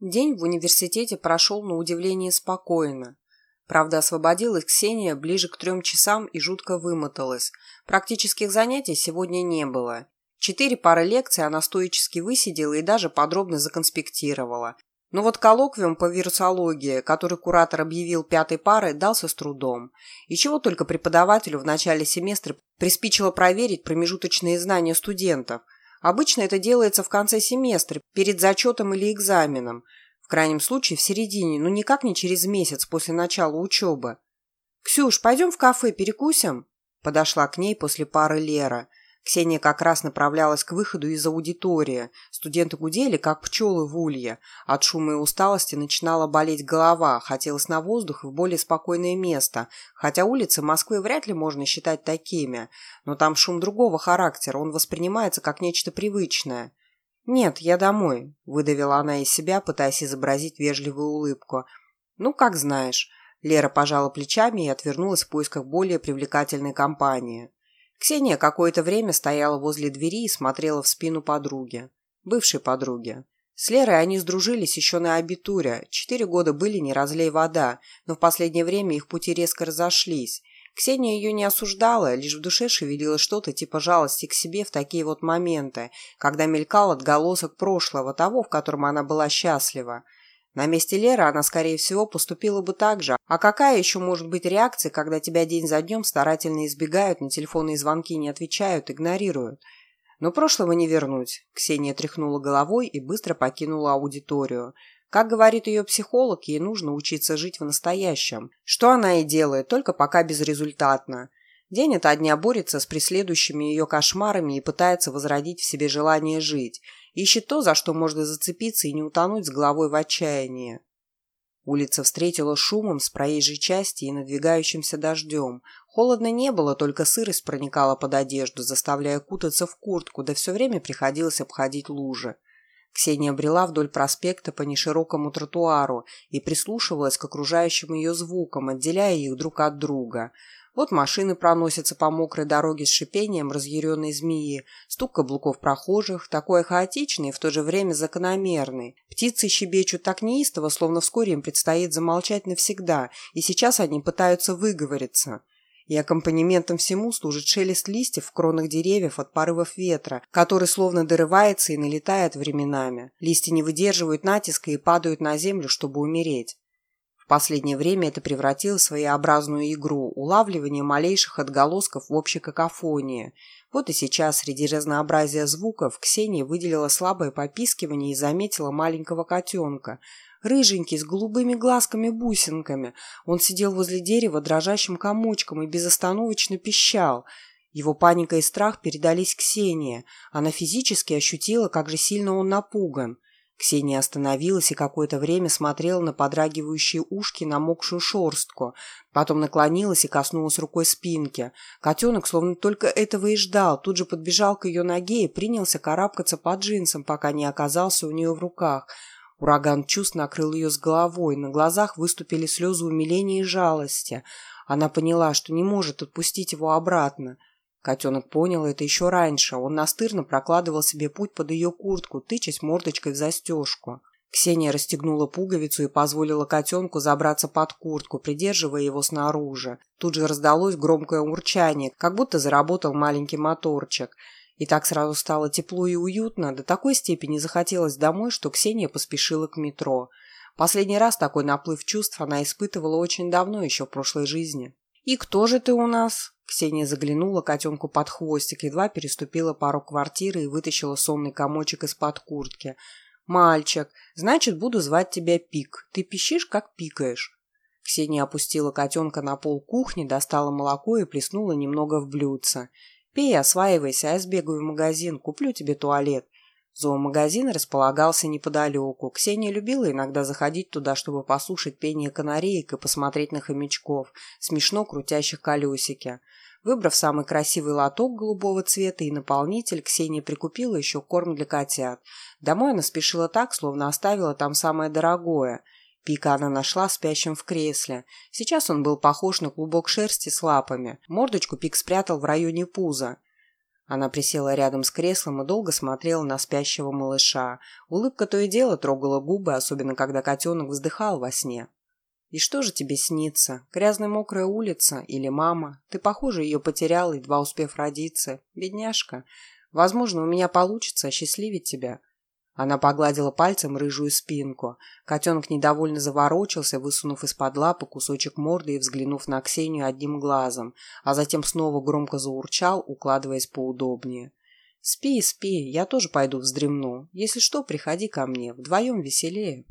День в университете прошел на удивление спокойно. Правда, освободилась Ксения ближе к трем часам и жутко вымоталась. Практических занятий сегодня не было. Четыре пары лекций она стоически высидела и даже подробно законспектировала. Но вот коллоквиум по вирусологии, который куратор объявил пятой парой, дался с трудом. И чего только преподавателю в начале семестра приспичило проверить промежуточные знания студентов – Обычно это делается в конце семестра, перед зачетом или экзаменом. В крайнем случае в середине, но никак не через месяц после начала учебы. «Ксюш, пойдем в кафе, перекусим?» Подошла к ней после пары Лера – Ксения как раз направлялась к выходу из аудитории. Студенты гудели, как пчелы в улье. От шума и усталости начинала болеть голова, хотелось на воздух и в более спокойное место. Хотя улицы Москвы вряд ли можно считать такими. Но там шум другого характера, он воспринимается как нечто привычное. «Нет, я домой», – выдавила она из себя, пытаясь изобразить вежливую улыбку. «Ну, как знаешь». Лера пожала плечами и отвернулась в поисках более привлекательной компании. Ксения какое-то время стояла возле двери и смотрела в спину подруги. Бывшей подруги. С Лерой они сдружились еще на абитуре. Четыре года были не разлей вода, но в последнее время их пути резко разошлись. Ксения ее не осуждала, лишь в душе шевелило что-то типа жалости к себе в такие вот моменты, когда мелькал отголосок прошлого, того, в котором она была счастлива. На месте Леры она, скорее всего, поступила бы так же. А какая еще может быть реакция, когда тебя день за днем старательно избегают, на телефонные звонки не отвечают, игнорируют? Но прошлого не вернуть. Ксения тряхнула головой и быстро покинула аудиторию. Как говорит ее психолог, ей нужно учиться жить в настоящем. Что она и делает, только пока безрезультатно. День ото дня борется с преследующими ее кошмарами и пытается возродить в себе желание жить – Ищет то, за что можно зацепиться и не утонуть с головой в отчаянии. Улица встретила шумом с проезжей части и надвигающимся дождем. Холодно не было, только сырость проникала под одежду, заставляя кутаться в куртку, да все время приходилось обходить лужи. Ксения брела вдоль проспекта по неширокому тротуару и прислушивалась к окружающим ее звукам, отделяя их друг от друга – вот машины проносятся по мокрой дороге с шипением разъяренной змеи, стук каблуков прохожих, такой хаотичный и в то же время закономерный. Птицы щебечут так неистово, словно вскоре им предстоит замолчать навсегда, и сейчас они пытаются выговориться. И аккомпанементом всему служит шелест листьев в кронах деревьев от порывов ветра, который словно дорывается и налетает временами. Листья не выдерживают натиска и падают на землю, чтобы умереть. В последнее время это превратилось в своеобразную игру, улавливание малейших отголосков в общей какофонии. Вот и сейчас среди разнообразия звуков Ксения выделила слабое попискивание и заметила маленького котенка. Рыженький, с голубыми глазками-бусинками. Он сидел возле дерева дрожащим комочком и безостановочно пищал. Его паника и страх передались Ксении. Она физически ощутила, как же сильно он напуган. Ксения остановилась и какое-то время смотрела на подрагивающие ушки, намокшую шорстку. Потом наклонилась и коснулась рукой спинки. Котенок словно только этого и ждал. Тут же подбежал к ее ноге и принялся карабкаться по джинсам, пока не оказался у нее в руках. Ураган чувств накрыл ее с головой. На глазах выступили слезы умиления и жалости. Она поняла, что не может отпустить его обратно. Котенок понял это еще раньше. Он настырно прокладывал себе путь под ее куртку, тычась мордочкой в застежку. Ксения расстегнула пуговицу и позволила котенку забраться под куртку, придерживая его снаружи. Тут же раздалось громкое урчание, как будто заработал маленький моторчик. И так сразу стало тепло и уютно, до такой степени захотелось домой, что Ксения поспешила к метро. Последний раз такой наплыв чувств она испытывала очень давно, еще в прошлой жизни. «И кто же ты у нас?» Ксения заглянула котенку под хвостик, едва переступила пару квартиры и вытащила сонный комочек из-под куртки. «Мальчик, значит, буду звать тебя Пик. Ты пищишь, как пикаешь». Ксения опустила котенка на пол кухни, достала молоко и плеснула немного в блюдце. «Пей, осваивайся, а я сбегаю в магазин, куплю тебе туалет. Зоомагазин располагался неподалеку. Ксения любила иногда заходить туда, чтобы послушать пение канареек и посмотреть на хомячков, смешно крутящих колесики. Выбрав самый красивый лоток голубого цвета и наполнитель, Ксения прикупила еще корм для котят. Домой она спешила так, словно оставила там самое дорогое. Пика она нашла спящим в кресле. Сейчас он был похож на клубок шерсти с лапами. Мордочку Пик спрятал в районе пуза. Она присела рядом с креслом и долго смотрела на спящего малыша. Улыбка то и дело трогала губы, особенно когда котенок вздыхал во сне. «И что же тебе снится? Грязная мокрая улица? Или мама? Ты, похоже, ее потерял, едва успев родиться. Бедняжка. Возможно, у меня получится осчастливить тебя». Она погладила пальцем рыжую спинку. Котенок недовольно заворочился, высунув из-под лапы кусочек морды и взглянув на Ксению одним глазом, а затем снова громко заурчал, укладываясь поудобнее. «Спи, спи, я тоже пойду вздремну. Если что, приходи ко мне, вдвоем веселее».